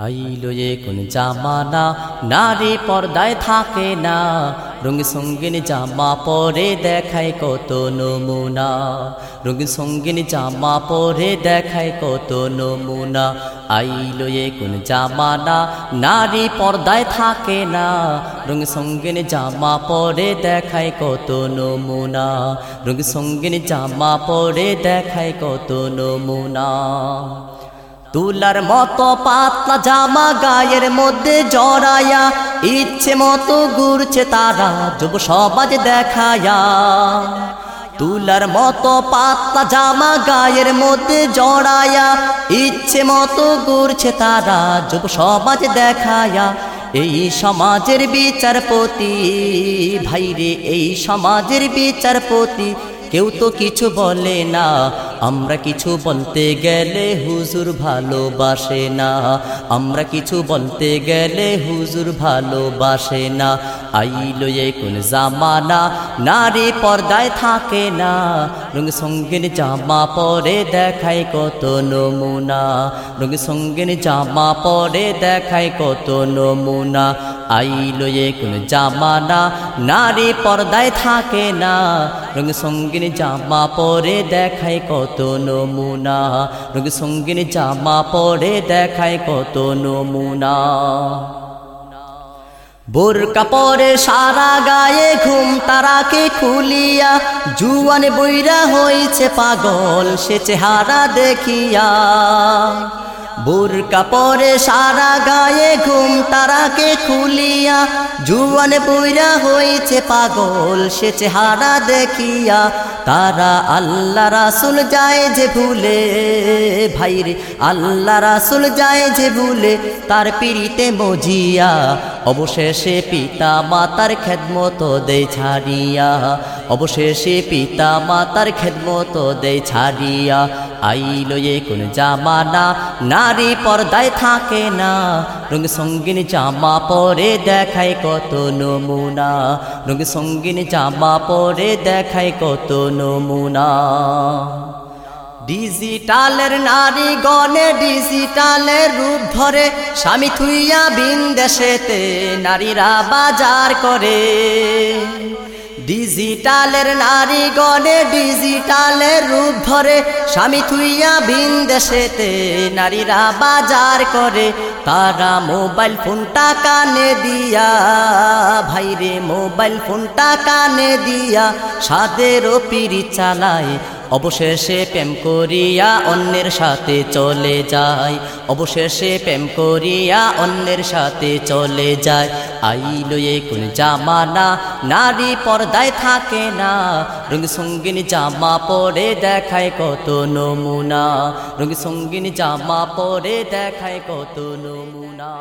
আইলো এ কোন জামানা, নারী পর্দায় থাকে না। রঙিন সঙ্গিন জামা পরে দেখায় কত নমুনা। রঙিন সঙ্গিন জামা পরে দেখায় কত নমুনা। আইলো এ কোন জামানা, নারী পর্দায় থাকে না। রঙিন সঙ্গিন জামা পরে দেখায় কত নমুনা। রঙিন সঙ্গিন জামা পরে দেখায় কত নমুনা। তুলার মতো পাতলা জামা গায়ের মধ্যে জড়ায়া ইচ্ছে মতো ঘুরছে তারা, যুব সমাজ দেখায়া তুলার মতো পাতলা জামা গায়ের মধ্যে জড়ায়া ইচ্ছে মতো ঘুরছে তারা, যুব সমাজ দেখায়া এই সমাজের বিচারপতি, ভাইরে, এই সমাজের বিচারপতি, কেউ তো কিছু বলে না। আমরা কিছু বলতে গেলে হুজুর ভালোবাসে না। আমরা কিছু বলতে গেলে হুজুর ভালোবাসে না। আইলো এ কোন জামানা, নারী পর্দায় থাকে না। রঙ সঙ্গের জামা পরে দেখায় কত নমুনা। রঙ সঙ্গের জামা পরে দেখায় কত নমুনা। আইলো কোন জামানা, নারী পর্দায় থাকে না। রঙ সঙ্গিন জামা পরে দেখায় কত নমুনা। রঙ সঙ্গিন জামা পরে দেখায় কত নমুনা। বোরকা পরে সারা গায়ে ঘুম, তারাকে খুলিয়া জুয়ান বইরা হয়েছে পাগল, সে চেহারা দেখিয়া। বোরকা পরে সারা গায়ে ঘুম, তারাকে খুলিয়া জুয়ান বইরা হয়েছে পাগল, সে চেহারা দেখিয়া তারা আল্লাহ রাসুল যায় যে ভুলে। ভাইরে, আল্লাহ রাসুল যায় যে ভুলে, তার পিড়িতে মজিয়া অবশেষে পিতা মাতার খেদমত দেয় ছাড়িয়া। অবশেষে পিতা মাতার খেদমত দেয় ছাড়িয়া। আইলো এ কোন জামানা, নারী পর্দায় থাকে না। রঙ সঙ্গিন জামা পরে দেখায় কত নমুনা। রঙ সঙ্গিন জামা পরে দেখায় কত নমুনা। ডিজিটালের নারী গণে ডিজিটালের রূপ ধরে, স্বামী থুইয়া বিন্দেশেতে নারীরা বাজার করে। ডিজিটালের নারী গণে ডিজিটালের রূপ ধরে, স্বামী থুইয়া বিন্দেশেতে নারীরা বাজার করে। তারা মোবাইল ফোনটা কানে দিয়া ভাইরে মোবাইল ফোনটা কানে দিয়া, সাদেরও পিড়ি চালায়। অবশেষে প্রেম করিয়া অন্যের সাথে চলে যায়। অবশেষে প্রেম করিয়া অন্যের সাথে চলে যায়। আইলো কোন জামানা, নারী পর্দায় থাকে না। রঙ সঙ্গিন জামা পরে দেখায় কত নমুনা। রঙ সঙ্গিন জামা পরে দেখায় কত নমুনা।